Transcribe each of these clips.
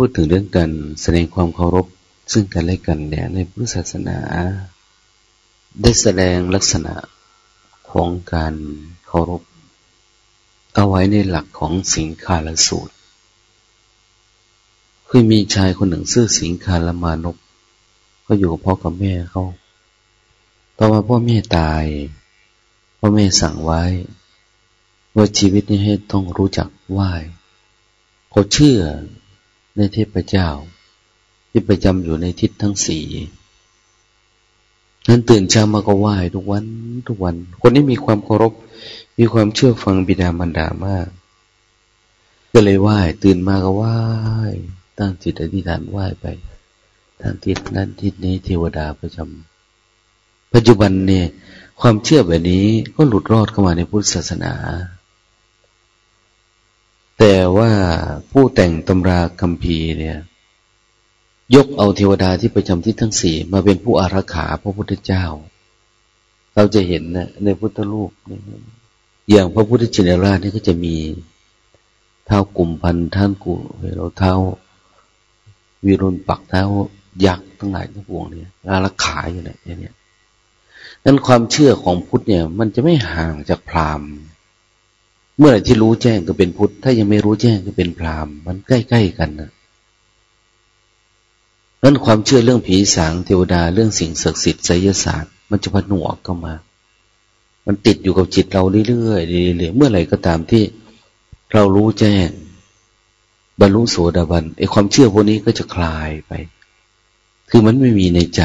พูดถึงเรื่องการแสดงความเคารพ ซึ่งกันและกันเนี่ยในพุทธศาสนา ได้แสดงลักษณะของการเคารพ เอาไว้ในหลักของสิงคาลสูตร คือมีชายคนหนึ่งชื่อสิงคาลมานพก็อยู่กับพ่อกับแม่เขาต่อมาพ่อแม่ตาย พ่อแม่สั่งไว้ ว่าชีวิตนี้ให้ต้องรู้จักไหว้เขาเชื่อ ในเทพเจ้า ที่ประจำอยู่ในทิศทั้งสี่นั้นตื่นเช้ามาก็ไหว้ทุกวันทุกวัน คนนี้มีความเคารพ มีความเชื่อฟังบิดามารดามาก ก็เลยไหว้ ตื่นมาก็ไหว้ ตั้งจิตอธิษฐานไหว้ไปทางทิศนั้นทิศนี้เทวดาประจำปัจจุบันเนี่ย ความเชื่อแบบนี้ก็หลุดรอดเข้ามาในพุทธศาสนา แต่ว่าผู้แต่งตำราคัมภีร์เนี่ย ยกเอาเทวดาที่ประจำทิศทั้งสี่มาเป็นผู้อารักขาพระพุทธเจ้า เราจะเห็นนะในพุทธรูปอย่างพระพุทธชินราชนี่ก็จะมีเท้ากลุ่มพันท่านกุเราเท้า วิรุณปักเท้ายักษ์ทั้งหลายทั้งปวงเนี่ยอารักขาอยู่เนี่ยเนี่ยนั้นความเชื่อของพุทธเนี่ย มันจะไม่ห่างจากพราหมณ์ เมื่อไหร่ที่รู้แจ้งก็เป็นพุทธ ถ้ายังไม่รู้แจ้งก็เป็นพราหมณ์ มันใกล้ๆกันนะนั้นความเชื่อเรื่องผีสางเทวดาเรื่องสิ่งศักดิ์สิทธิ์ไสยศาสตร์ มันจะผนวกเข้ามา มันติดอยู่กับจิตเราเรื่อยๆเรื่อยๆเมื่อไหร่ก็ตามที่เรารู้แจ้ง บรรลุโสดาบันไอความเชื่อพวกนี้ก็จะคลายไป คือมันไม่มีในใจ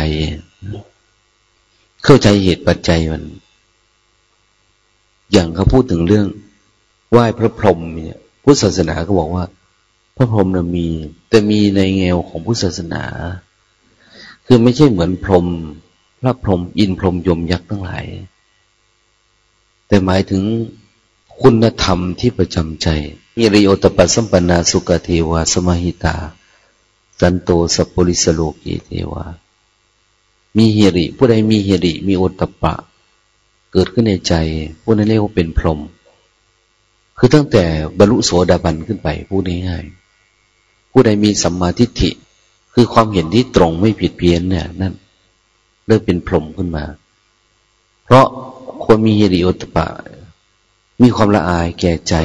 เข้าใจเหตุปัจจัยมัน อย่างเขาพูดถึงเรื่อง ไหว้พระพรหมเนี่ยพุทธศาสนาก็บอกว่า พระพรหมนะมี แต่มีในแงวของพุทธศาสนา คือไม่ใช่เหมือนพรหมพระพรหมอินพรหมยมยักษ์ทั้งหลาย แต่หมายถึงคุณธรรมที่ประจำใจมีริโอตปัสสัมปนาสุกเทวาสมหิตา สันโตสัพปริสโลกีเทวา มีเฮริ ผู้ใดมีเฮริ มีโอตปะ เกิดขึ้นในใจ ผู้นั้นเรียกว่าเป็นพรหม คือตั้งแต่บรรลุโสดาบันขึ้นไปพูดง่ายๆผู้ใดมีสัมมาทิฏฐิ คือความเห็นที่ตรงไม่ผิดเพี้ยนเนี่ยนั่นเริ่มเป็นพรหมขึ้นมา เพราะคนมีเฮริโอตปะ มีความละอายแก่ใจ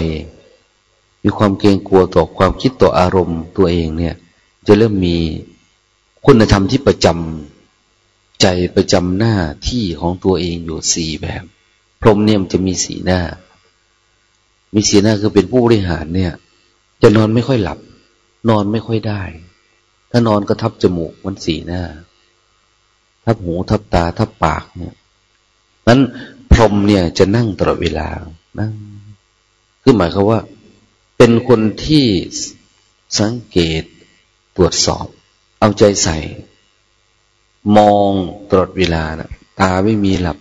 มีความเกรงกลัวต่อความคิดต่ออารมณ์ตัวเองเนี่ย จะเริ่มมีคุณธรรมที่ประจำใจประจำหน้าที่ของตัวเองอยู่สี่แบบ พรหมเนี่ยมันจะมีสีหน้า มีสีหน้าคือเป็นผู้บริหารเนี่ย จะนอนไม่ค่อยหลับ นอนไม่ค่อยได้ ถ้านอนก็ทับจมูกมันสีหน้า ทับหูทับตาทับปากเนี่ยนั้นพรหมเนี่ยจะนั่งตลอดเวลานั่งคือหมายความว่า เป็นคนที่สังเกตตรวจสอบ เอาใจใส่ มองตลอดเวลานะตาไม่มีหลับ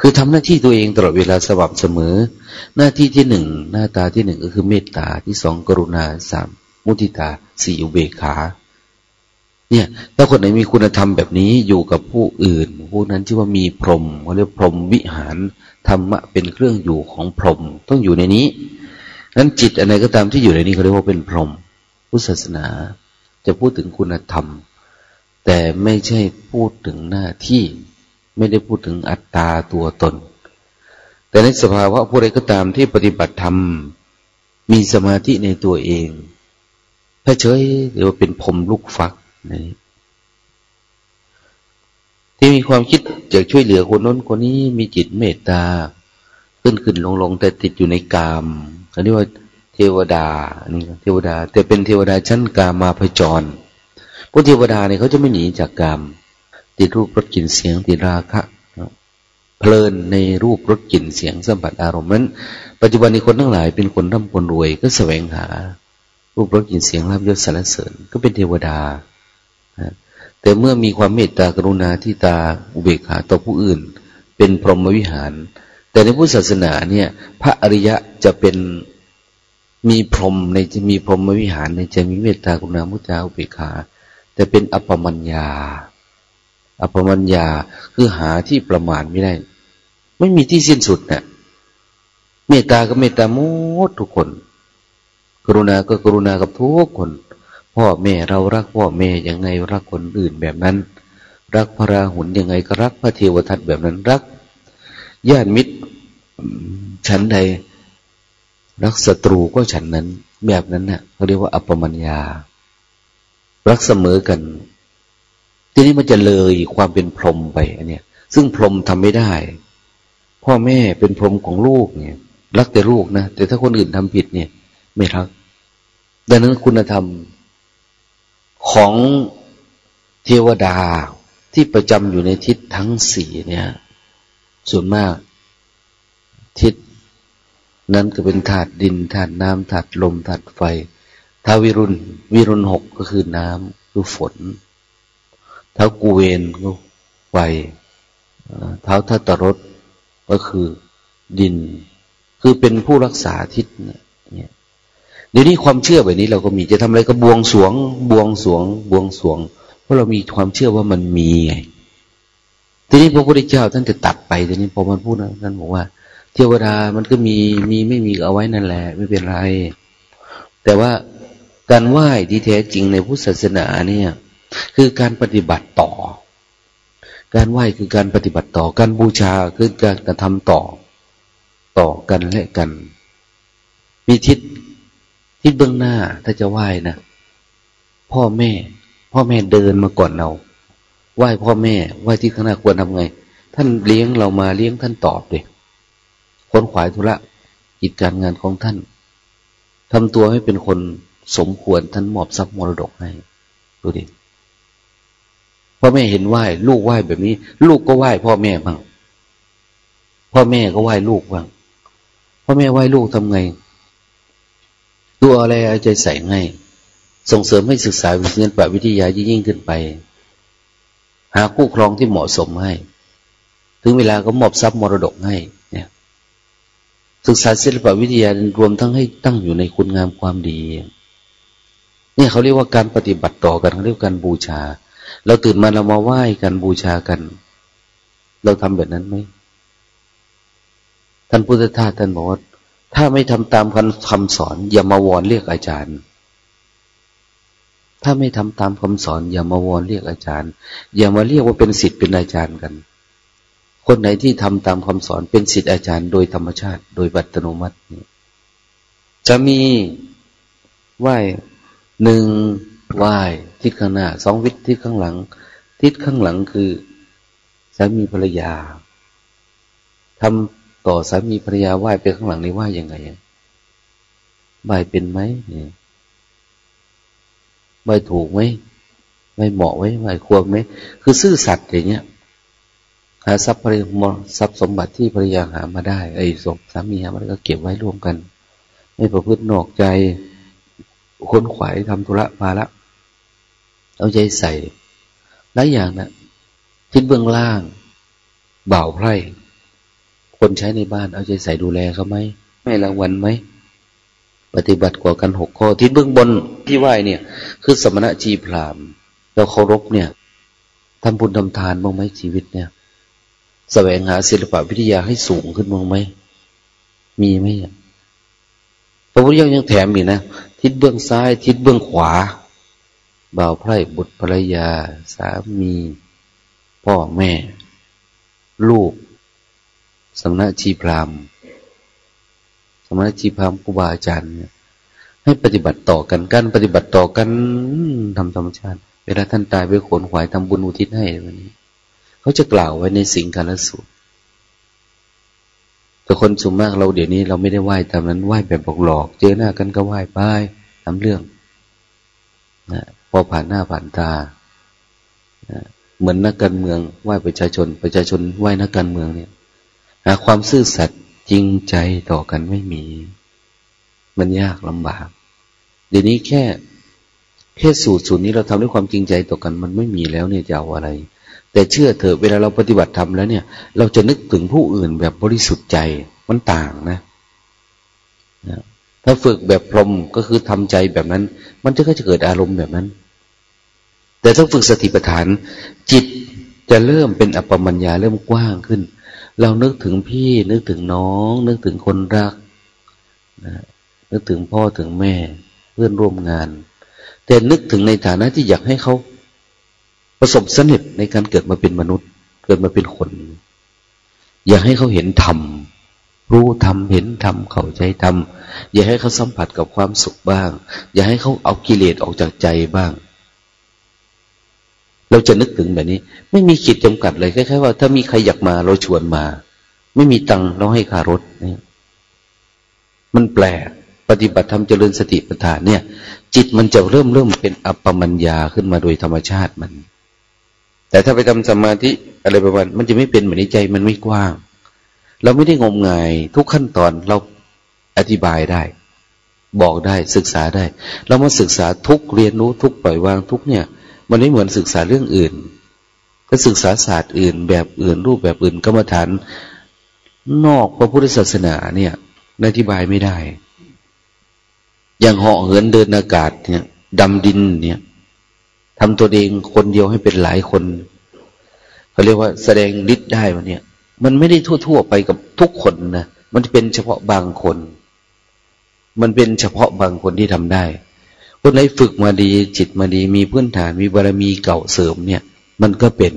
คือทำหน้าที่ตัวเองตลอดเวลาสม่ำเสมอ หน้าที่ที่หนึ่งหน้าตาที่หนึ่งก็คือเมตตาที่สองกรุณาสามมุทิตาสี่อุเบกขา เนี่ย ถ้าคนไหนมีคุณธรรมแบบนี้อยู่กับผู้อื่นผู้นั้นชื่อว่ามีพรหมเขาเรียกพรหมวิหารธรรมะเป็นเครื่องอยู่ของพรหมต้องอยู่ในนี้นั้นจิตอะไรก็ตามที่อยู่ในนี้เขาเรียกว่าเป็นพรหมพุทธศาสนาจะพูดถึงคุณธรรม แต่ไม่ใช่พูดถึงหน้าที่ ไม่ได้พูดถึงอัตตาตัวตน แต่ในสภาวะผู้ใดก็ตามที่ปฏิบัติธรรม มีสมาธิในตัวเองถ้าเฉยหรือว่าเป็นผมลูกฟักนี่ที่มีความคิดจะช่วยเหลือคนน้นคนนี้มีจิตเมตตา ขึ้นขึ้นลงลงแต่ติดอยู่ในกามเขาเรียกว่าเทวดานี่เทวดา แต่เป็นเทวดาชั้นกามาพจรพวกเทวดาเนี่ยเขาจะไม่หนีจากกาม ติดรูปรสกลิ่นเสียงติดราคะเพลินในรูปรสกลิ่นเสียงสัมผัสอารมณ์นั้น ปัจจุบันนี้คนทั้งหลายเป็นคนร่ำคนรวยก็แสวงหา รูปรสกลิ่นเสียงลาบยศสารเสริญก็เป็นเทวดา แต่เมื่อมีความเมตตากรุณาที่ตาอุเบกขาต่อผู้อื่น เป็นพรหมวิหาร แต่ในพุทธศาสนาเนี่ยพระอริยะจะเป็นมีพรหมในจะมีพรหมวิหารในจะมีเมตตากรุณามุจาอุเบกขา แต่เป็นอัปมัญญา อัปมัญญาคือหาที่ประมาณไม่ได้ ไม่มีที่สิ้นสุดเนะ่ยเมตตาก็เมตตาหมดทุกคน กรุณาก็กรุณากับทุกคน พ่อแม่เรารักพ่อแม่ยังไงรักคนอื่นแบบนั้น รักพระราหุลยังไงก็รักพระเทวทัตแบบนั้นรักญาติมิตรฉันใด รักศัตรูก็ฉันนั้น แบบนั้นนะ่ะเขาเรียกว่าอัปปมัญญา รักเสมอกัน ทีนี้มันจะเลยความเป็นพรหมไปอันเนี้ย ซึ่งพรหมทำไม่ได้ พ่อแม่เป็นพรหมของลูกเนี่ย รักแต่ลูกนะแต่ถ้าคนอื่นทำผิดเนี่ย ไม่รัก ดังนั้นคุณธรรมของเทวดาที่ประจำอยู่ในทิศทั้งสี่เนี่ย ส่วนมาก ทิศนั้นก็เป็นธาตุดินธาตุน้ำธาตุลมธาตุไฟท้าวิรุณวิรุณหกก็คือน้ำคือฝน ท้ากูเวนก็ไฟเท้าทัตรถก็คือดิน คือเป็นผู้รักษาทิศเนี่ยเดี๋ยวนี้ความเชื่อแบบนี้เราก็มีจะทำอะไรก็บวงสวง บวงสวง บวงสวง เพราะเรามีความเชื่อว่ามันมีไงทีนี้พระพุทธเจ้าท่านจะตัดไปทีนี้พอมันพูดนะท่านบอกว่า เทวดามันก็มีมีไม่มีเอาไว้นั่นแหละ ไม่เป็นไร แต่ว่าการไหว้ที่แท้จริงในพุทธศาสนาเนี่ย คือการปฏิบัติต่อ การไหว้คือการปฏิบัติต่อ การบูชาคือการกระทำต่อ ต่อกันและกัน มีทิศทิศเบื้องหน้าถ้าจะไหว้นะพ่อแม่ พ่อแม่เดินมาก่อนเราไหว้พ่อแม่ไหว้ที่ข้างหน้าควรทำไง ท่านเลี้ยงเรามาเลี้ยงท่านตอบเลยค้นขวายธุระกิจการงานของท่านทำตัวให้เป็นคนสมควรท่านมอบทรัพย์มรดกให้ ดูดิ พ่อแม่เห็นไหว้ลูกไหว้แบบนี้ ลูกก็ไหว้พ่อแม่บ้างพ่อแม่ก็ไหว้ลูกบ้างพ่อแม่ไหว้ลูกทำไงตัวอะไรเอาใจใส่ให้ส่งเสริมให้ศึกษาวิทยาวิทยายิ่งขึ้นไป หาคู่ครองที่เหมาะสมให้ ถึงเวลาก็มอบทรัพย์มรดกให้ศึกษาศิลปวิทยารวมทั้งให้ตั้งอยู่ในคุณงามความดีนี่เขาเรียกว่าการปฏิบัติต่อกันเขาเรียกการบูชา เราตื่นมาเรามาไหว้กันบูชากัน เราทำแบบนั้นไหมท่านพุทธทาสท่านบอกว่าถ้าไม่ทำตามคำสอน อย่ามาวอนเรียกอาจารย์ ถ้าไม่ทำตามคำสอน อย่ามาวอนเรียกอาจารย์ อย่ามาเรียกว่าเป็นสิทธิ์เป็นอาจารย์กัน คนไหนที่ทำตามคำสอนเป็นสิทธิอาจารย์โดยธรรมชาติ โดยบัตโนมัติจะมีไหวหนึ่ง ไหว้ทิศข้างหน้าสองวิททิศข้างหลัง ทิศข้างหลังคือสามีภรรยาทำต่อสามีภรรยาไหวไปข้างหลังนี่ไหว้ยังไงไหวเป็นไหมเนี่ยไหวถูกไหมไหวเหมาะไหมไหวควรไหมคือซื่อสัตย์อย่างเงี้ยหาทรัพย์ภริมทรัพย์สมบัติที่ภรรยาหามาได้ไอ้สมสามีหามาก็เก็บไว้ร่วมกัน ไม่ประพฤตินอกใจค้นขวายทำธุระมาละ เอาใจใส่หลายอย่างนะทิศเบื้องล่างบ่าวไพร่คนใช้ในบ้านเอาใจใส่ดูแลเขาไหมไม่รางวัลไหมปฏิบัติกว่ากันหกข้อทิศเบื้องบนที่ไหวเนี่ย คือสมณะจีพรามเราเคารพเนี่ยทำบุญทำทานบ้างไหมชีวิตเนี่ยแสวงหาศิลปวิทยาให้สูงขึ้นมั้งไหมมีไหมพระพุทธเจ้ายังแถมอีกนะทิศเบื้องซ้าย ทิศเบื้องขวา บ่าวไพร่บุตรภรรยา สามี พ่อแม่ ลูกสำนักชีพรามสำนักชีพรามครูบาอาจารย์เนี่ยให้ปฏิบัติต่อกันการปฏิบัติต่อกันทำธรรมชาติ เวลาท่านตายไปขนขวายทำบุญอุทิศให้วันนี้ เขาจะกล่าวไว้ในสิงคารสูตรแต่คนส่วนมากเราเดี๋ยวนี้เราไม่ได้ไหว้ตามนั้นไหว้แบบบอกหลอก เจอหน้ากันก็ไหว้ไปทำเรื่องนะ อผ่านหน้าผ่านตา เหมือนนักการเมืองไหว้ประชาชน ประชาชนไหว้นักการเมืองเนี่ยหาความซื่อสัตย์จริงใจต่อกันไม่มี มันยากลำบาก เดี๋ยวนี้แค่แค่สูตรสูตรนี้เราทำด้วยความจริงใจต่อกันมันไม่มีแล้วเนี่ยจะเอาอะไร แต่เชื่อเถอะเวลาเราปฏิบัติธรรมแล้วเนี่ย เราจะนึกถึงผู้อื่นแบบบริสุทธิ์ใจมันต่างนะถ้าฝึกแบบพรมก็คือทำใจแบบนั้น มันจะก็จะเกิดอารมณ์แบบนั้น แต่ถ้าฝึกสติปัฏฐาน จิตจะเริ่มเป็นอัปปมัญญาเริ่มกว้างขึ้น เรานึกถึงพี่นึกถึงน้อง นึกถึงคนรักนะนึกถึงพ่อถึงแม่เพื่อนร่วมงาน แต่นึกถึงในฐานะที่อยากให้เขาประสบสนิทในการเกิดมาเป็นมนุษย์ เกิดมาเป็นคน อยากให้เขาเห็นธรรมรู้ธรรมเห็นธรรมเข้าใจธรรมอยากให้เขาสัมผัสกับความสุขบ้าง อยากให้เขาเอากิเลสออกจากใจบ้าง เราจะนึกถึงแบบนี้ ไม่มีขีดจำกัดเลยคล้ายๆว่าถ้ามีใครอยากมาเราชวนมา ไม่มีตังค์เราให้ค่ารถเนี่ยมันแปลกปฏิบัติธรรมเจริญสติปัฏฐานเนี่ย จิตมันจะเริ่มเริ่มเป็นอัปปมัญญาขึ้นมาโดยธรรมชาติมัน แต่ถ้าไปทำสมาธิอะไรประมาณมันจะไม่เป็นเหมือนใจมันไม่กว้าง เราไม่ได้งมงาย ทุกขั้นตอนเราอธิบายได้ บอกได้ศึกษาได้ เรามาศึกษาทุกเรียนรู้ทุกปล่อยวางทุกเนี่ย มันไม่เหมือนศึกษาเรื่องอื่นก็ศึกษาศาสตร์อื่น แบบอื่น รูปแบบอื่นกรรมฐานนอกพระพุทธศาสนาเนี่ยอธิบายไม่ได้ อย่างเหาะเหินเดินอากาศเนี่ยดำดินเนี่ยทำตัวเองคนเดียวให้เป็นหลายคนเขาเรียกว่าแสดงฤทธิ์ได้วะเนี่ย มันไม่ได้ทั่ว ๆ ไปกับทุกคนนะมันเป็นเฉพาะบางคน มันเป็นเฉพาะบางคนที่ทำได้ คนไหนฝึกมาดี จิตมาดี มีพื้นฐานมีบารมีเก่าเสริมเนี่ย มันก็เป็น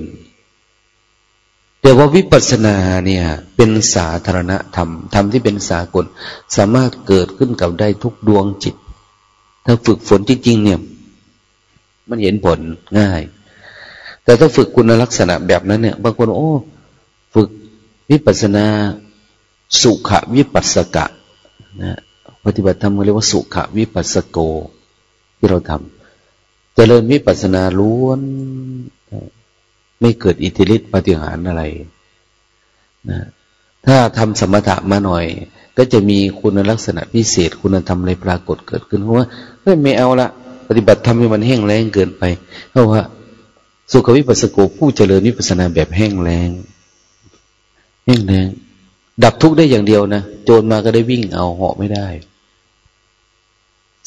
แต่ว่าวิปัสสนาเนี่ย เป็นสาธารณธรรมธรรมที่เป็นสากล สามารถเกิดขึ้นกับได้ทุกดวงจิต ถ้าฝึกฝนจริงๆเนี่ย มันเห็นผลง่าย แต่ถ้าฝึกคุณลักษณะแบบนั้นเนี่ย บางคนโอ้ฝึกวิปัสนาสุขวิปัสสกะนะปฏิบัติธรรมเรียกว่าสุขวิปัสสโก ที่เราทำเจริญวิปัสนาล้วน ไม่เกิดอิทธิฤทธิปฏิหารอะไรนะถ้าทำสมถะมาหน่อย ก็จะมีคุณลักษณะพิเศษ คุณธรรมอะไรปรากฏเกิดขึ้นเพราะว่าไม่เอาละปฏิบัติทำให้มันแห้งแล้งเกินไป เพราะว่าสุขวิปัสสโกผู้เจริญวิปัสนาแบบแห้งแล้งแห้งแล้งดับทุกข์ได้อย่างเดียวนะโจรมาก็ได้วิ่งเอาเหาะไม่ได้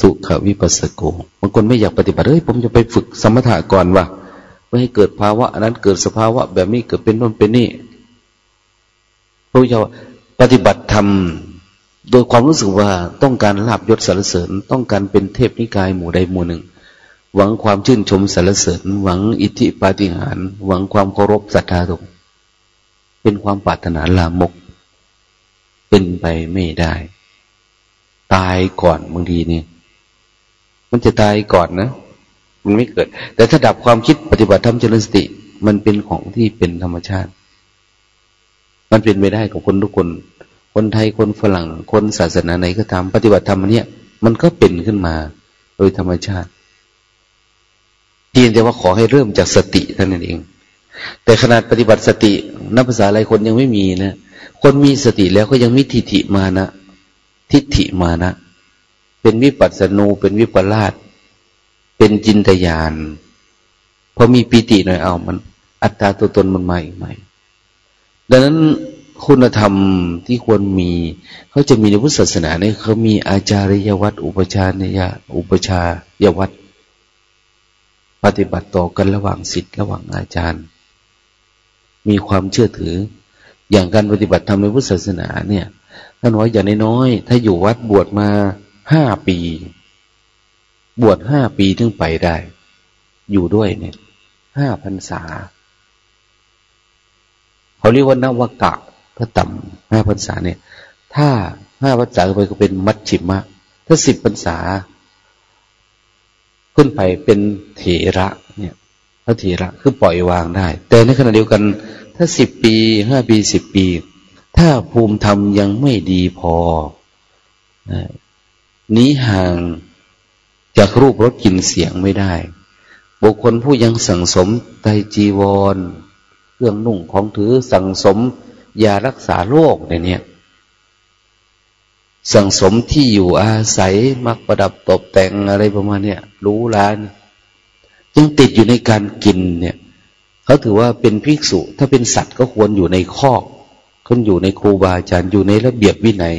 สุขวิปัสสโกบางคนไม่อยากปฏิบัติเฮ้ยผมจะไปฝึกสมถะก่อนวะเพื่อให้เกิดภาวะนั้นเกิดสภาวะ แบบนี้เกิดเป็นโน่นเป็นนี่พระพุทธเจ้าปฏิบัติธรรมโดยความรู้สึกว่าต้องการลาบยศสรรเสริญ ต้องการเป็นเทพนิกายหมู่ใดหมู่หนึ่ง หวังความชื่นชมสรรเสริญ หวังอิทธิปาฏิหาริย์หวังความเคารพศรัทธาตรงเป็นความปรารถนาลามก เป็นไปไม่ได้ ตายก่อนบางทีเนี่ย มันจะตายก่อนนะ มันไม่เกิด แต่ถ้าดับความคิดปฏิบัติธรรมเจริญสติ มันเป็นของที่เป็นธรรมชาติ มันเป็นไปได้กับคนทุกคน คนไทยคนฝรั่ง คนศาสนาไหนก็ทำปฏิบัติธรรมเนี้ยมันก็เป็นขึ้นมา โดยธรรมชาติเพียงแต่ว่าขอให้เริ่มจากสติเท่านั้นเอง แต่ขนาดปฏิบัติสตินักภาษาอะไรคนยังไม่มีนะ คนมีสติแล้วก็ยังมีทิฏฐิมานะ ทิฏฐิมานะ เป็นวิปัสสนูเป็นวิปลาสเป็นจินตยานพอมีปีติหน่อยเอามัน อัตตาตัวตนมันมาอีกไหมดังนั้นคุณธรรมที่ควรมีเขาจะมีในพุทธศาสนาเนี่ยเขามีอาจาริยวัตรอุปชาเนียอุปชายวัตรปฏิบัติต่อกันระหว่างศิษย์ระหว่างอาจารย์ มีความเชื่อถือ อย่างการปฏิบัติธรรมในพุทธศาสนาเนี่ยท่านว่าอย่างน้อยถ้าอยู่วัดบวชมา ห้าปี บวชห้าปีถึงไปได้ อยู่ด้วยเนี่ยห้าพรรษาเขาเรียกว่านวกะถ้าต่ำห้าพรรษาเนี่ย ถ้าห้าพรรษาไปก็เป็นมัชชิมะ ถ้าสิบพรรษา ขึ้นไปเป็นเถระเนี่ยพระเถระคือปล่อยวางได้ แต่ในขณะเดียวกัน ถ้าสิบปีห้าปีสิบปี ถ้าภูมิธรรมยังไม่ดีพอ นี้ห่างจากรูปรสกลิ่นเสียงไม่ได้ บุคคลผู้ยังสังสมไตจีวร เครื่องนุ่งของถือสังสมยารักษาโรคในนี้สังสมที่อยู่อาศัยมักประดับตกแต่งอะไรประมาณเนี้ยรู้ล้านยังติดอยู่ในการกินเนี่ยเขาถือว่าเป็นภิกษุ ถ้าเป็นสัตว์ก็ควรอยู่ในคอกคนอยู่ในครูบาอาจารย์อยู่ในระเบียบวินัย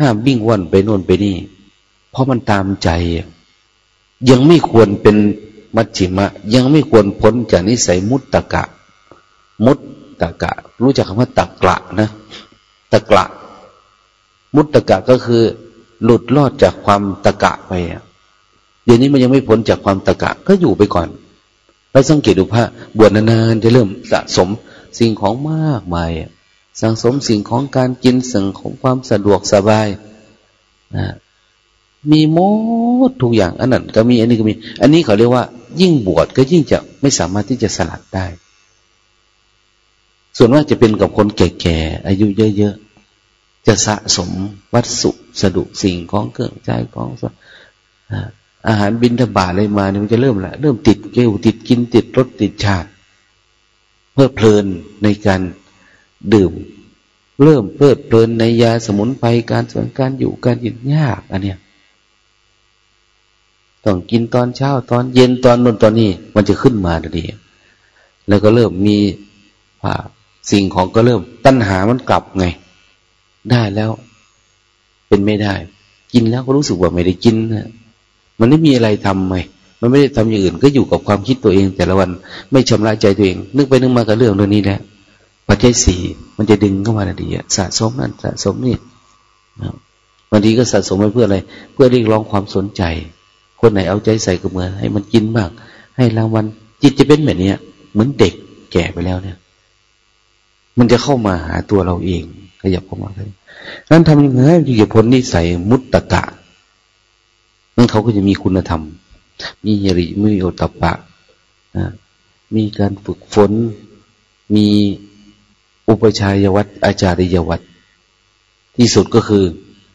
ห้ามวิ่งว่อนไปโน่นไปนี่ เพราะมันตามใจ ยังไม่ควรเป็นมัชชิมะ ยังไม่ควรพ้นจากนิสัยมุตตะกะ มุตตะกะ รู้จักคำว่าตะกละนะตะกละมุตตะกะก็คือ หลุดรอดจากความตะกะไปเดี๋ยวนี้มันยังไม่พ้นจากความตะกะ ก็อยู่ไปก่อน แล้วสังเกตดูพระบวชนานๆจะเริ่มสะสมสิ่งของมากมายสังสมสิ่งของการกินสิ่งของความสะดวกสบายนะ มีหมดทุกอย่างอันนั้นก็มีอันนี้ก็มี อันนี้เขาเรียกว่า ยิ่งบวชก็ยิ่งจะไม่สามารถที่จะสลัดได้ ส่วนว่าจะเป็นกับคนแก่ๆอายุเยอะๆจะสะสมวัตถุสดุสิ่งของเครื่องใช้ของอาหารบินทบาทอะไรมาเนี่ยมันจะเริ่มละเริ่มติดเกลวติดกินติดรสติดชาติเพื่อเพลินในการดื่ม เริ่มเพลิดเพลินในยาสมุนไพรการส่วนการอยู่การยินยากอันเนี้ย ต้องกินตอนเช้าตอนเย็นตอนนนตอนนี้ มันจะขึ้นมาดีแล้วก็เริ่มมีว่าสิ่งของก็เริ่ม ตัณหามันกลับไง ได้แล้ว เป็นไม่ได้ กินแล้วก็รู้สึกว่าไม่ได้กินนะมันไม่มีอะไรทำไหมมันไม่ได้ทำอย่างอื่น ก็อยู่กับความคิดตัวเอง แต่ละวันไม่ชำระใจตัวเอง นึกไปนึกมากับเรื่องเรื่องนี้แหละปัจจัยสี่มันจะดึงเข้ามาดีสะสมนั่นสะสมนี่บางทีก็สะสมไปเพื่ออะไร เพื่อเรียกร้องความสนใจ คนไหนเอาใจใส่ก็เหมือน ให้มันกินบ้างให้รางวัลจิตจะเป็นแบบนี้เหมือนเด็กแก่ไปแล้วเนี่ย มันจะเข้ามาหาตัวเราเองขยับเข้ามาเลยนั้นทำยังไงที่จะพ้นนิสัยมุตตะกะนั่นเขาก็จะมีคุณธรรม มียริมีโอตปะนะมีการฝึกฝน มีอุปชัยวัตอาจาริยวัตที่สุดก็คือ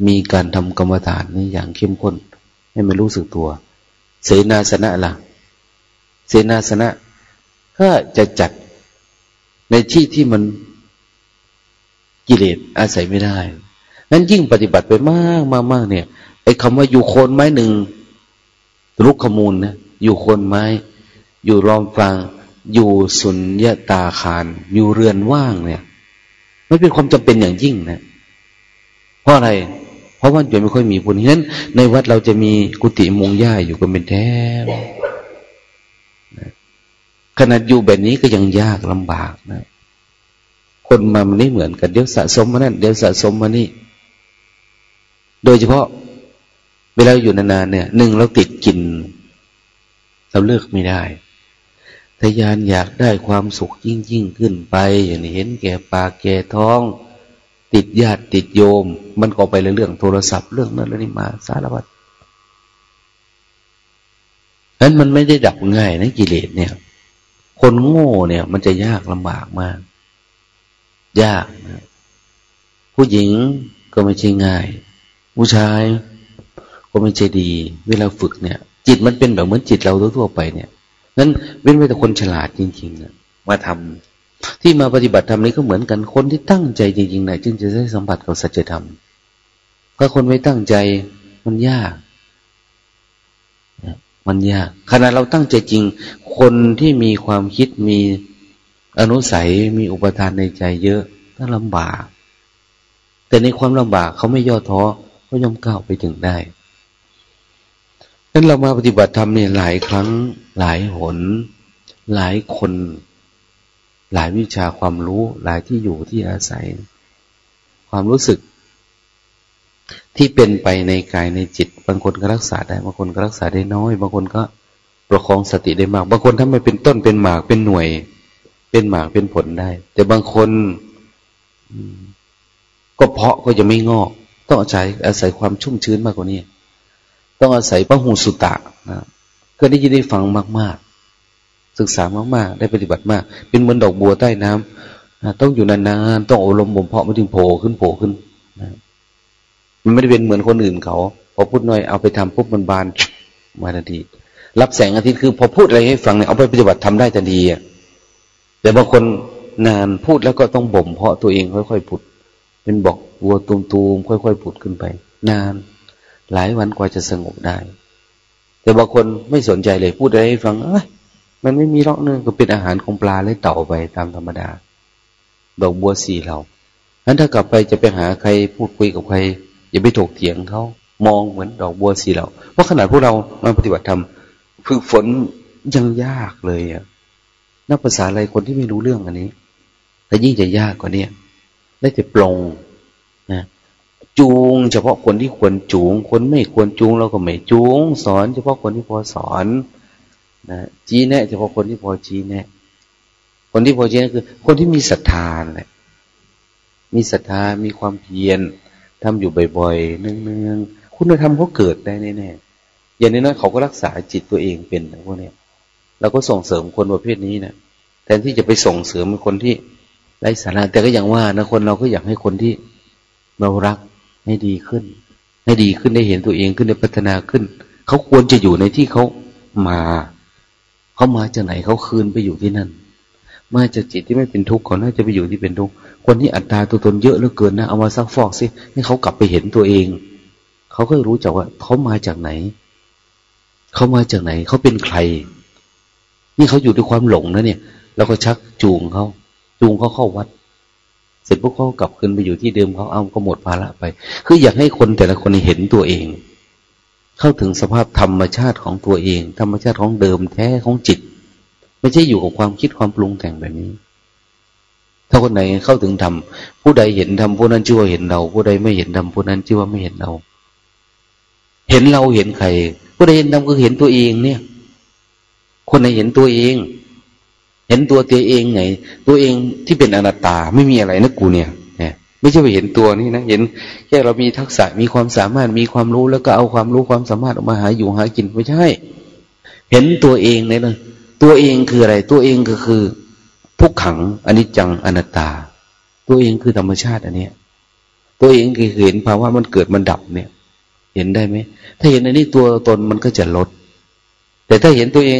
มีการทำกรรมฐานนี่อย่างเข้มข้น ให้มันรู้สึกตัว เสนาสนะล่ะ เสนาสนะก็จะจัดในที่ที่มันกิเลสอาศัยไม่ได้ นั้นยิ่งปฏิบัติไปมากมากมากเนี่ย ไอ้คำว่าอยู่โคนไม้หนึ่งลุกขมูลนะ อยู่โคนไม้ อยู่รอมฟัง อยู่สุญญาตาคาร อยู่เรือนว่างเนี่ยไม่เป็นความจำเป็นอย่างยิ่งนะ เพราะอะไร เพราะว่าจะไม่ค่อยมีบุญฉะนั้น ในวัดเราจะมีกุฏิมุงหญ้าอยู่กันเป็นแถวขนาดอยู่แบบนี้ก็ยังยากลำบากนะ คนมามันไม่เหมือนกันเดี๋ยวสะสมมานั่นเดี๋ยวสะสมมานี่ โดยเฉพาะ เวลาอยู่นานๆเนี่ยหนึ่งเราติดกิน เราเลิกไม่ได้ทยานอยากได้ความสุขยิ่งยิ่งขึ้นไป อย่างนี้เห็นแก่ปากแก่ท้อง ติดญาติติดโยม มันก็ไปเรื่องโทรศัพท์เรื่องนั้นเรื่องนี้มาสารพัดนั้นมันไม่ได้ดับง่ายนะกิเลสเนี่ย คนโง่เนี่ย มันจะยากลำบากมาก ยากนะผู้หญิงก็ไม่ใช่ง่าย ผู้ชายก็ไม่ใช่ดี เวลาฝึกเนี่ย จิตมันเป็นแบบเหมือนจิตเราทั่วไปเนี่ยนั้นเว้นไว้แต่คนฉลาดจริงๆนะมาทำ ที่มาปฏิบัติธรรมนี้ก็เหมือนกันคนที่ตั้งใจจริงๆหนะจึงจะได้สัมผัสกับสัจธรรมถ้าคนไม่ตั้งใจมันยาก มันยากขณะเราตั้งใจจริง คนที่มีความคิดมีอนุสัยมีอุปทานในใจเยอะก็ลำบาก แต่ในความลำบากเขาไม่ย่อท้อเขายอมก้าวไปถึงได้นั้นเรามาปฏิบัติธรรมเนี่ยหลายครั้งหลายหน หลายคน หลายวิชาความรู้หลายที่อยู่ที่อาศัย ความรู้สึก ที่เป็นไปในกายในจิต บางคนก็รักษาได้ บางคนก็รักษาได้น้อย บางคนก็ประคองสติได้มาก บางคนถ้าไม่เป็นต้นเป็นหมากเป็นหน่วย เป็นหมากเป็นผลได้ แต่บางคนก็เพาะก็จะไม่งอก ต้องอาศัยอาศัยความชุ่มชื้นมากกว่านี้ ต้องอาศัยพระหูสุตะนะก็ได้ยินได้ฟังมาก ๆ ศึกษามากๆ ได้ปฏิบัติมาก เป็นเหมือนดอกบัวใต้น้ำนะต้องอยู่นานๆ ต้องอบรมบ่มเพาะมันถึงโผล่ขึ้นโผล่ขึ้นนะมันไม่ได้เป็นเหมือนคนอื่นเขา พอพูดน้อยเอาไปทำปุ๊บมันบานมาทันทีรับแสงอาทิตย์คือ พอพูดอะไรให้ฟังเนี่ยเอาไปปฏิบัติทำได้ทันทีอะแต่บางคนนานพูดแล้วก็ต้องบ่มเพาะตัวเองค่อยๆผุด เป็นบอกวัวตูมๆค่อยๆผุดขึ้นไป นาน หลายวันกว่าจะสงบได้ แต่บางคนไม่สนใจเลยพูดอะไรให้ฟังเอ้ย มันไม่มีร่อกเนื้อก็เป็นอาหารของปลาและเต่าไปตามธรรมดา ดอกบัวสีเรานั้นถ้ากลับไปจะไปหาใครพูดคุยกับใคร อย่าไปถกเถียงเขามองเหมือนดอกบัวสีเราเพราะขนาดพวกเรามาปฏิบัติธรรมฝึกฝนยังยากเลยอะนักภาษาอะไรคนที่ไม่รู้เรื่องอันนี้แต่ยิ่งจะยากกว่านี้ได้แต่ปลงนะจูง เฉพาะคนที่ควรจูง คนไม่ควรจูงเราก็ไม่จูง สอน เฉพาะคนที่พอสอน นะชี้แนะเฉพาะคนที่พอชี้แนะ คนที่พอชี้แนะคือ คนที่มีศรัทธาแหละมีศรัทธามีความเพียรทำอยู่บ่อยๆเนืองๆคุณธรรมเขาเกิดได้แน่ๆอย่างน้อยๆเขาก็รักษาจิตตัวเองเป็นนะพวกนี้เราก็ส่งเสริมคนประเภทนี้นะแทนที่จะไปส่งเสริมคนที่ไร้สาระแต่ก็อย่างว่านะคนเราก็อยากให้คนที่เรารักให้ดีขึ้น ให้ดีขึ้นได้เห็นตัวเองขึ้นได้พัฒนาขึ้น เขาควรจะอยู่ในที่เขามา เขามาจากไหนเขาคืนไปอยู่ที่นั่น มาจากจิตที่ไม่เป็นทุกข์เขาน่าจะไปอยู่ที่เป็นทุกข์คนที่อัตตาตัวตนเยอะเหลือเกินนะเอามาซักฟอกสิให้เขากลับไปเห็นตัวเอง เขาก็รู้จักว่าเขามาจากไหน เขามาจากไหน เขาเป็นใคร นี่เขาอยู่ด้วยความหลงนะเนี่ยแล้วก็ชักจูงเขาจูงเขาเข้าวัด เสร็จพวกเขากลับคืนไปอยู่ที่เดิมเขาเอาก็หมดภาระไป คืออยากให้คนแต่ละคนเห็นตัวเอง เข้าถึงสภาพธรรมชาติของตัวเอง ธรรมชาติของเดิมแท้ของจิต ไม่ใช่อยู่กับความคิดความปรุงแต่งแบบนี้ ถ้าคนไหนเข้าถึงธรรมผู้ใดเห็นธรรมผู้นั้นชื่อว่าเห็นเรา ผู้ใดไม่เห็นธรรมผู้นั้นชื่อว่าไม่เห็นเรา เห็นเราเห็นใคร ผู้ใดเห็นธรรมก็เห็นตัวเองเนี่ย คนไหนเห็นตัวเอง เห็นตัวตัวเองไง ตัวเองที่เป็นอนัตตาไม่มีอะไรนะกูเนี่ยเนี่ย ไม่ใช่ไปเห็นตัวนี่นะเห็นแค่เรามีทักษะมีความสามารถมีความรู้แล้วก็เอาความรู้ความสามารถออกมาหาอยู่หากินไม่ใช่ เห็นตัวเองเลยนะตัวเองคืออะไร ตัวเองก็คือ ทุกขังอนิจจังอนัตตา ตัวเองคือธรรมชาติอันเนี้ย ตัวเองคือเห็นภาวะมันเกิดมันดับเนี่ย เห็นได้ไหมถ้าเห็นอันนี้ตัวตนมันก็จะลด แต่ถ้าเห็นตัวเอง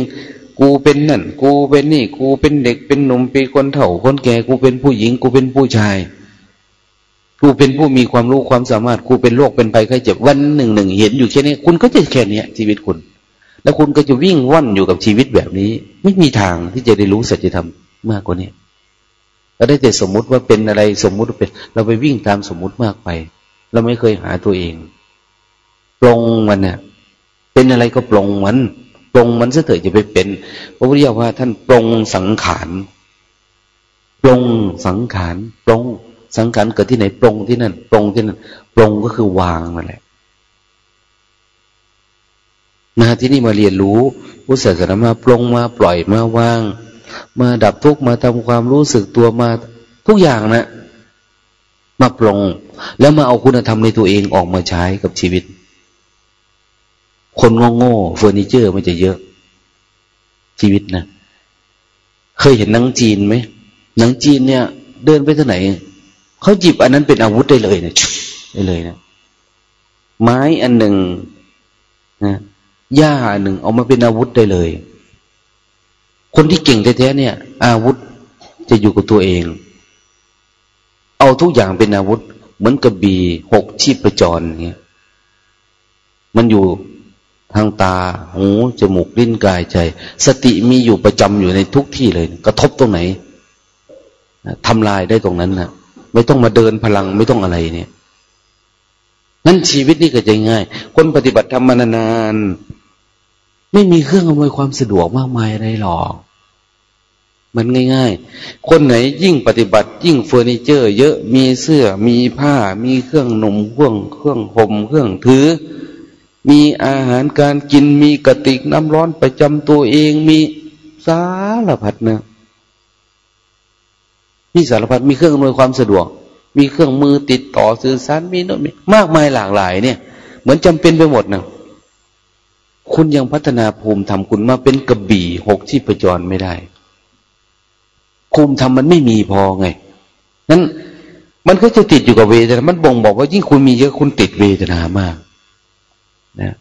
กูเป็นนั่น กูเป็นนี่ กูเป็นเด็กเป็นหนุ่มเป็นคนเฒ่าคนแก่กูเป็นผู้หญิง กูเป็นผู้ชาย กูเป็นผู้มีความรู้ความสามารถกูเป็นโรคเป็นภัยไข้เจ็บวันหนึ่งหนึ่งเห็นอยู่แค่นี้ คุณก็จะแค่นี้ชีวิตคุณ แล้วคุณก็จะวิ่งว่อนอยู่กับชีวิตแบบนี้ ไม่มีทางที่จะได้รู้สัจธรรมมากกว่านี้เราได้แต่สมมุติว่าเป็นอะไรสมมุติว่าเป็น เราไปวิ่งตามสมมุติมากไป เราไม่เคยหาตัวเองปลงมันเนี่ยเป็นอะไรก็ปลงมันปรงมันซะเถิดจะไปเป็นพระพุทธเจ้าว่าท่านปรงสังขารปรงสังขารปรง สังขารเกิดที่ไหนปรงที่นั่นปรงที่นั่นปรงก็คือวางนั่นแหละมาที่นี่มาเรียนรู้พุทธศาสนามาปรงมาปล่อยมาวาง มาดับทุกข์มาทำความรู้สึกตัวมาทุกอย่างนะมาปรงแล้วมาเอาคุณธรรมในตัวเองออกมาใช้กับชีวิต คนโง่ๆเฟอร์นิเจอร์มันจะเยอะ ชีวิตนะ เคยเห็นหนังจีนไหมหนังจีนเนี่ย เดินไปที่ไหน เขาจิบอันนั้นเป็นอาวุธได้เลยเนะได้เลยนะ ไม้อันหนึ่งนะหญ้าอันหนึ่งเอามาเป็นอาวุธได้เลย คนที่เก่งแท้ๆเนี่ย อาวุธจะอยู่กับตัวเอง เอาทุกอย่างเป็นอาวุธ เหมือนกระบี่หกชีพจรเนี่ยมันอยู่ทางตา หู จมูก ลิ้น กาย ใจ สติมีอยู่ประจำอยู่ในทุกที่เลย กระทบตรงไหนทำลายได้ตรงนั้นนะ ไม่ต้องมาเดินพลังไม่ต้องอะไรเนี่ยนั่นชีวิตนี่ก็จะง่าย คนปฏิบัติธรรมนานๆไม่มีเครื่องอำนวยความสะดวกมากมายอะไรหรอก มันง่าย ๆ คนไหนยิ่งปฏิบัติ ยิ่งเฟอร์นิเจอร์ เยอะมีเสื้อ มีผ้า มีเครื่องหนุ่มเครื่องเครื่องห่มเครื่องถือ มีอาหารการกินมีกระติกน้ำร้อนประจำตัวเองมีสารพัดนะ มีสารพัดมีเครื่องอำนวยความสะดวก มีเครื่องมือติดต่อสื่อสารมีโน้ตมีมากมายหลากหลาย เนี่ย เหมือนจำเป็นไปหมดนะคุณยังพัฒนาภูมิธรรมคุณมาเป็นกระบี่หกที่ประจรไม่ได้ ภูมิธรรมมันไม่มีพอไงนั้นมันก็จะติดอยู่กับเวทนา มันบ่งบอกว่ายิ่งคุณมีเยอะคุณติดเวทนามาก นะ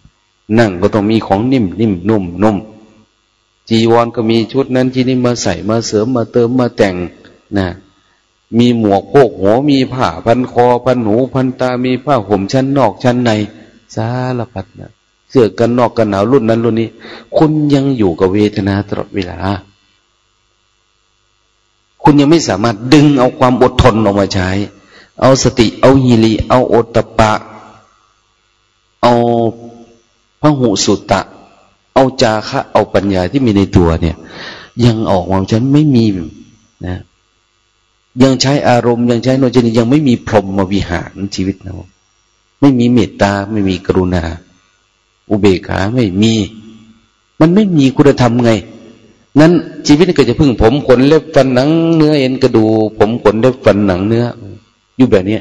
นั่งก็ต้องมีของนิ่มนิ่มนุ่มนุ่มจีวรก็มีชุดนั้นที่นี่มาใส่มาเสริมมาเติมมาแต่ง นะมีหมวกโพกหัวมีผ้าพันคอ พันหูพันตา มีผ้าห่มชั้นนอกชั้นใน สารพัดนะเสื้อกันนอกกันหนาวรุ่นนั้นรุ่นนี้ คุณยังอยู่กับเวทนาตลอดเวลา คุณยังไม่สามารถดึงเอาความอดทนออกมาใช้ เอาสติ เอาฮิริเอาโอตตะปะ เอาพระหูสุตตะ เอาจาคะ เอาปัญญาที่มีในตัวเนี่ย ยังออกมาฉันไม่มีนะ ยังใช้อารมณ์ยังใช้โนจนิยังไม่มีพรหมวิหารชีวิตเราไม่มีเมตตาไม่มีกรุณา อุเบกขาไม่มี มันไม่มีคุณธรรมไง นั้นชีวิตก็จะพึ่งผมขนเล็บฟันหนังเนื้อเอ็นกระดูผมขนเล็บฟันหนังเนื้อ อยู่แบบนี้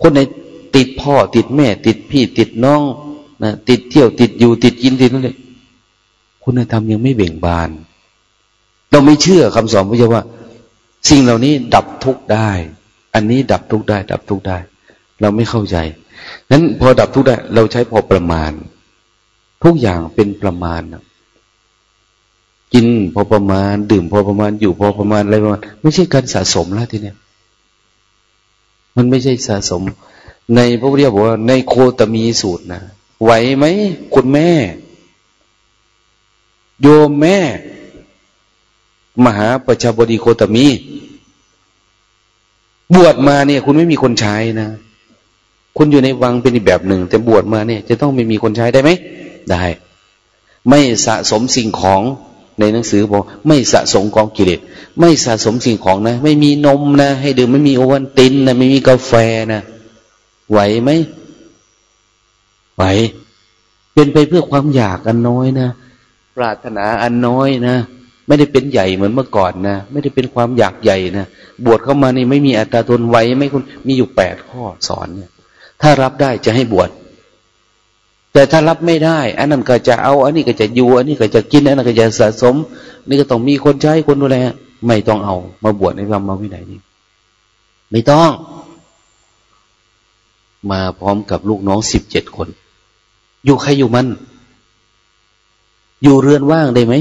คนไหนติดพ่อติดแม่ ติดพี่ติดน้องนะติดเที่ยวติดอยู่ติดกินติดนั่นเลยคุณธรรมยังไม่เบ่งบาน เราไม่เชื่อคำสอนพระเจ้าว่า สิ่งเหล่านี้ดับทุกได้ อันนี้ดับทุกได้ ดับทุกได้ เราไม่เข้าใจนั้นพอดับทุกได้ เราใช้พอประมาณ ทุกอย่างเป็นประมาณกินพอประมาณ ดื่มพอประมาณอยู่พอประมาณอะไรประมาณไม่ใช่การสะสมแล้วทีเนี้ยมันไม่ใช่สะสม ในพระพุทธเจ้าบอกว่า ในโคตมีสูตรนะไหวไหมคุณแม่ โยมแม่ มหาประชาบดีโคตมี บวชมาเนี่ย คุณไม่มีคนใช้นะ คุณอยู่ในวังเป็นอีกแบบหนึ่ง แต่บวชมาเนี่ย จะต้องไม่มีคนใช้ได้ไหม ได้ ไม่สะสมสิ่งของในหนังสือบอกไม่สะสมกองกิเลสไม่สะสมสิ่งของนะ ไม่มีนมนะ ให้ดื่มไม่มีโอวันตินนะไม่มีกาแฟนะไหวไหมไหวเป็นไปเพื่อความอยากอันน้อยนะ ปรารถนาอันน้อยนะ ไม่ได้เป็นใหญ่เหมือนเมื่อก่อนนะ ไม่ได้เป็นความอยากใหญ่นะบวชเข้ามานี่ไม่มีอัตราทนไหวไหมคุณมีอยู่แปดข้อสอนเนี่ย ถ้ารับได้จะให้บวชแต่ถ้ารับไม่ได้อันนั้นก็จะเอาอันนี้ก็จะอยู่อันนี้ก็จะกินอันนั้นก็จะสะสม นี่ก็ต้องมีคนใช้คนดูแลไม่ต้องเอา มาบวชในธรรมาวินัยนี่ไม่ต้อง มาพร้อมกับลูกน้องสิบเจ็ดคน อยู่ใครอยู่มัน อยู่เรือนว่างได้ไหม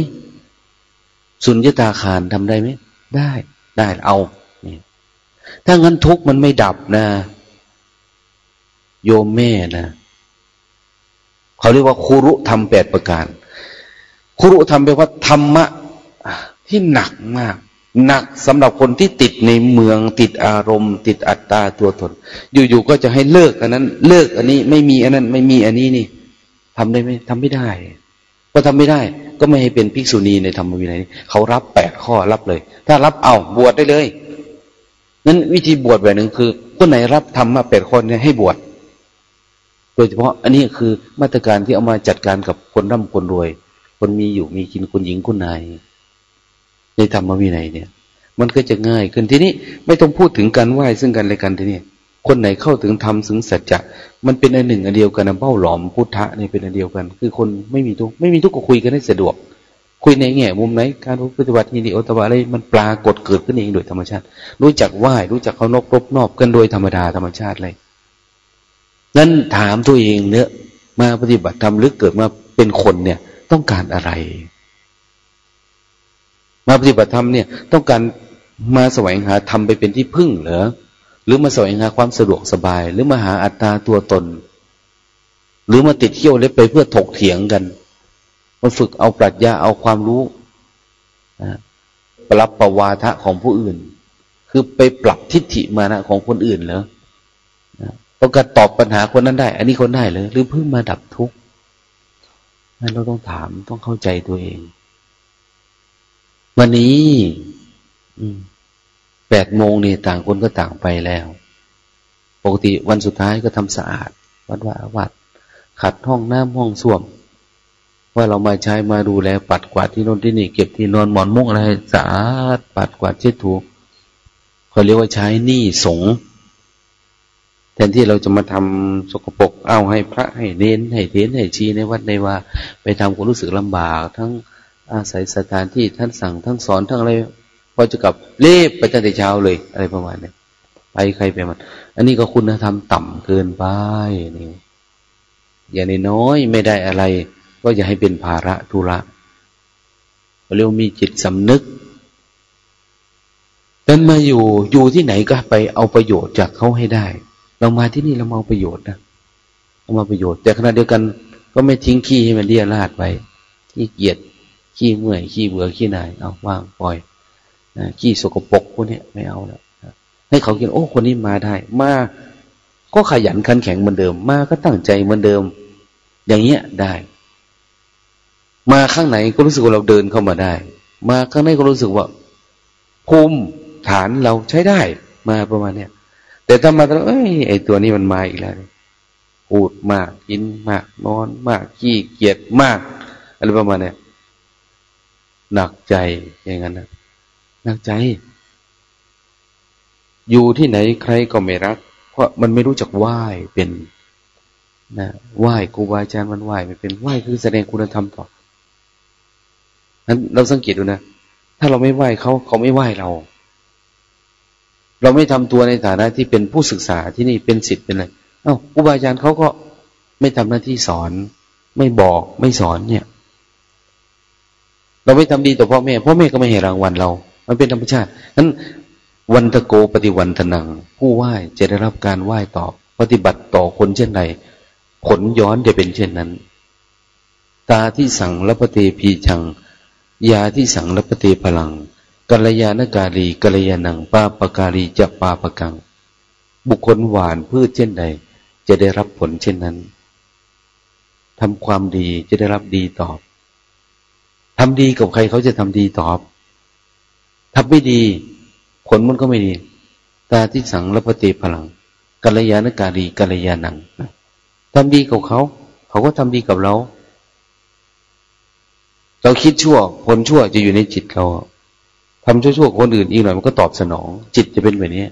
สุญญตาคารทำได้ไหมได้ ได้เอานี่ถ้างั้นทุกมันไม่ดับนะ โยมแม่นะเขาเรียกว่าคุรุธรรมแปดประการคุรุธรรมแปลว่าธรรมะที่หนักมาก หนักสำหรับคนที่ติดในเมืองติดอารมณ์ ติดอัตตาตัวตนอยู่ๆก็จะให้เลิกอันนั้น เลิกอันนี้ไม่มีอันนั้น ไม่มีอันนี้นี่ทำได้ไหมทำไม่ได้ ก็ทำไม่ได้ ก็ไม่ให้เป็นภิกษุณีในธรรมวินัยเขารับแปดข้อรับเลย ถ้ารับเอาบวชได้เลยนั้นวิธีบวชแบบหนึ่งคือคนไหนรับธรรมะแปดข้อเนี่ยให้บวชโดยเฉพาะอันนี้คือมาตรการที่เอามาจัดการกับคนร่ำคนรวย คนมีอยู่มีกินคนหญิงคนนาย ในธรรมวินัยเนี่ย มันก็จะง่ายขึ้นทีนี้ไม่ต้องพูดถึงการไหว้ซึ่งกันและกันทีนี้ คนไหนเข้าถึงธรรมถึงสัจจะมันเป็นอันหนึ่งอันเดียวกันนะเบ้าหลอมพุทธะเนี่ยเป็นอันเดียวกัน คือคนไม่มีทุกไม่มีทุกก็คุยกันได้สะดวก คุยในแง่มุมไหนการปฏิบัติฮิริโอตบะอะไรมันปรากฏเกิดขึ้นเองโดยธรรมชาติ รู้จักไหว้รู้จักเขานบรบนอบกันโดยธรรมดาธรรมชาติเลยงั้นถามตัวเองเนื้อมาปฏิบัติธรรมหรือเกิดมาเป็นคนเนี่ยต้องการอะไร มาปฏิบัติธรรมเนี่ยต้องการมาแสวงหาธรรมไปเป็นที่พึ่งเหรอ หรือมาแสวงหาความสะดวกสบาย หรือมาหาอัตตาตัวตน หรือมาติดเที่ยวเล็บไปเพื่อถกเถียงกันมาฝึกเอาปรัชญาเอาความรู้ปรับประวาทะของผู้อื่น คือไปปรับทิฏฐิมานะของคนอื่นเหรอต้องการตอบปัญหาคนนั้นได้ อันนี้คนได้เลยหรือเพิ่งมาดับทุกข์นั่นเราต้องถามต้องเข้าใจตัวเองวันนี้ แปดโมงนี่ต่างคนก็ต่างไปแล้ว ปกติวันสุดท้ายก็ทำสะอาด วัดว่าวัด ขัดห้องน้ำห้องส้วม ว่าเรามาใช้มาดูแลปัดกวาดที่นอนที่นี่ เก็บที่นอนหมอนมุ้งอะไรสะอาดปัดกวาดเช็ดถูเขาเรียกว่าใช้หนี้สงแทนที่เราจะมาทำสกปรกเอาให้พระให้เน้นให้เทนให้ชี้ในวัดในว่า ไปทำความรู้สึกลำบาก ทั้งอาศัยสถานที่ท่านสั่งทั้งสอนทั้งอะไร พอจะกลับเล็บไปตั้งแต่เช้าเลย อะไรประมาณนี้ไปใครไปมัน อันนี้ก็คุณธรรมต่ำเกินไปนี่อย่างน้อยไม่ได้อะไร ก็อย่าให้เป็นภาระธุระเรียกมีจิตสำนึกดันมาอยู่อยู่ที่ไหนก็ไปเอาประโยชน์จากเขาให้ได้ เรามาที่นี่เรามาเอาประโยชน์นะเอามาประโยชน์ แต่ขณะเดียวกันก็ไม่ทิ้งขี้ให้มันเลี่ยราดไปขี้เกียจขี้เมื่อยขี้เบื่อขี้นายเอาว่างปล่อย ขี้สกปรกพวกนี้ไม่เอาแล้วให้เขาคิดโอ้คนนี้มาได้ มาก็ขยันขันแข็งเหมือนเดิม มาก็ตั้งใจเหมือนเดิม อย่างเงี้ยได้ มาข้างไหนก็รู้สึกว่าเราเดินเข้ามาได้ มาข้างในก็รู้สึกว่าภูมิฐานเราใช้ได้ มาประมาณเนี้ยแต่ถ้ามาตลอดเอ้ยไอตัวนี้มันมาอีกแล้วพูดมากกินมากนอนมากขี้เกียจมากอะไรประมาณเนี้ยหนักใจอย่างนั้นนะ หนักใจ อยู่ที่ไหนใครก็ไม่รัก เพราะมันไม่รู้จักไหว้เป็นนะไหว้ครูบาอาจารย์มันไหว้ไม่เป็นไหว้คือแสดงคุณธรรมต่อนั้นเราสังเกตดูนะถ้าเราไม่ไหว้เขาเขาไม่ไหว้เรา เราไม่ทำตัวในฐานะที่เป็นผู้ศึกษาที่นี่เป็นสิทธิ์เป็นอะไรเอ้าครูบาอาจารย์เขาก็ไม่ทำหน้าที่สอน ไม่บอกไม่สอนเนี่ย เราไม่ทำดีต่อพ่อแม่พ่อแม่ก็ไม่ให้รางวัลเรา มันเป็นธรรมชาตินั้นวันตะโกปฏิวันทนัง ผู้ไหว้จะได้รับการไหว้ตอบ ปฏิบัติต่อคนเช่นไรผลย้อนจะเป็นเช่นนั้น ตาที่สั่งละปเตพีชัง ยาที่สั่งละปเตพลังกัลยาณกาลีกัลยาณังปาปการีจะปาปกัง บุคคลหวานพืชเช่นใด จะได้รับผลเช่นนั้นทำความดีจะได้รับดีตอบทำดีกับใครเขาจะทำดีตอบ ทำไม่ดี ผลมันก็ไม่ดี ตาที่สั่งละปเตพลังกัลยาณกาลีกัลยาณังนะทำดีกับเขา เขาก็ทำดีกับเรา เราคิดชั่ว ผลชั่วจะอยู่ในจิตเราทำชั่วๆคนอื่นอีกหน่อยมันก็ตอบสนอง จิตจะเป็นแบบนี้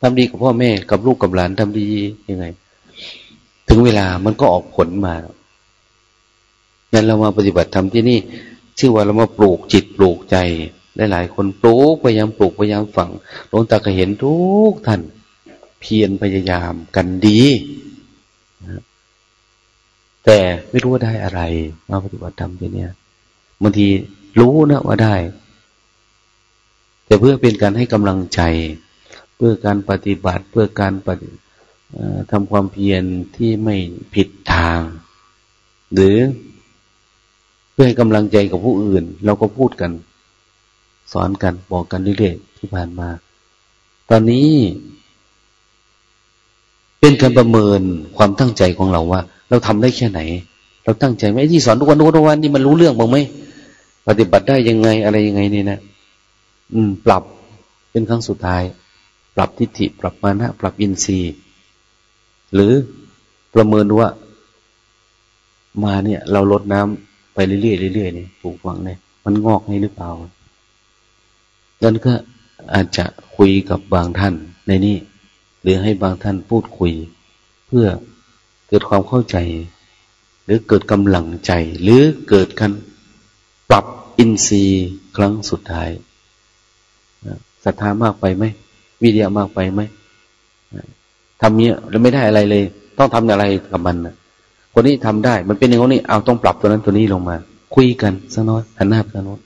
ทำดีกับพ่อแม่กับลูกกับหลานทำดียังไง ถึงเวลามันก็ออกผลมางั้นเรามาปฏิบัติธรรมที่นี่ ชื่อว่าเรามาปลูกจิตปลูกใจ หลายคนปลูกพยายามปลูกพยายามฝังหลวงตาก็เห็นทุกท่าน เพียรพยายามกันดีแต่ไม่รู้ว่าได้อะไร มาปฏิบัติธรรมที่นี่บางทีรู้นะว่าได้ แต่เพื่อเป็นการให้กำลังใจ เพื่อการปฏิบัติเพื่อการปฏิทำความเพียรที่ไม่ผิดทาง หรือเพื่อให้กำลังใจกับผู้อื่น เราก็พูดกัน สอนกันบอกกันเรื่อยๆที่ผ่านมา ตอนนี้ เป็นการประเมินความตั้งใจของเราว่า เราทำได้แค่ไหน เราตั้งใจไหมที่สอนทุกวันทุกวันนี่มันรู้เรื่องบ้างไหมปฏิบัติได้ยังไงอะไรยังไงนี่นะอืม ปรับเป็นครั้งสุดท้าย ปรับทิฏฐิ ปรับมานะปรับอินทรีย์หรือประเมินว่า มาเนี่ย เราลดน้ำไปเรื่อยๆเรื่อยๆนี่ปลูกฝังเนี่ยมันงอกให้หรือเปล่า นั้นก็อาจจะคุยกับบางท่านในนี้หรือให้บางท่านพูดคุย เพื่อเกิดความเข้าใจ หรือเกิดกำลังใจ หรือเกิดการปรับอินทรีย์ครั้งสุดท้ายศรัทธามากไปไหมวิริยะมากไปไหมทำเนี้ยแล้วไม่ได้อะไรเลย ต้องทำอะไรกับมันนะคนนี้ทำได้ มันเป็นอย่างนี้เอาต้องปรับตัวนั้นตัวนี้ลงมา คุยกันสักน้อยหันหน้าสักน้อย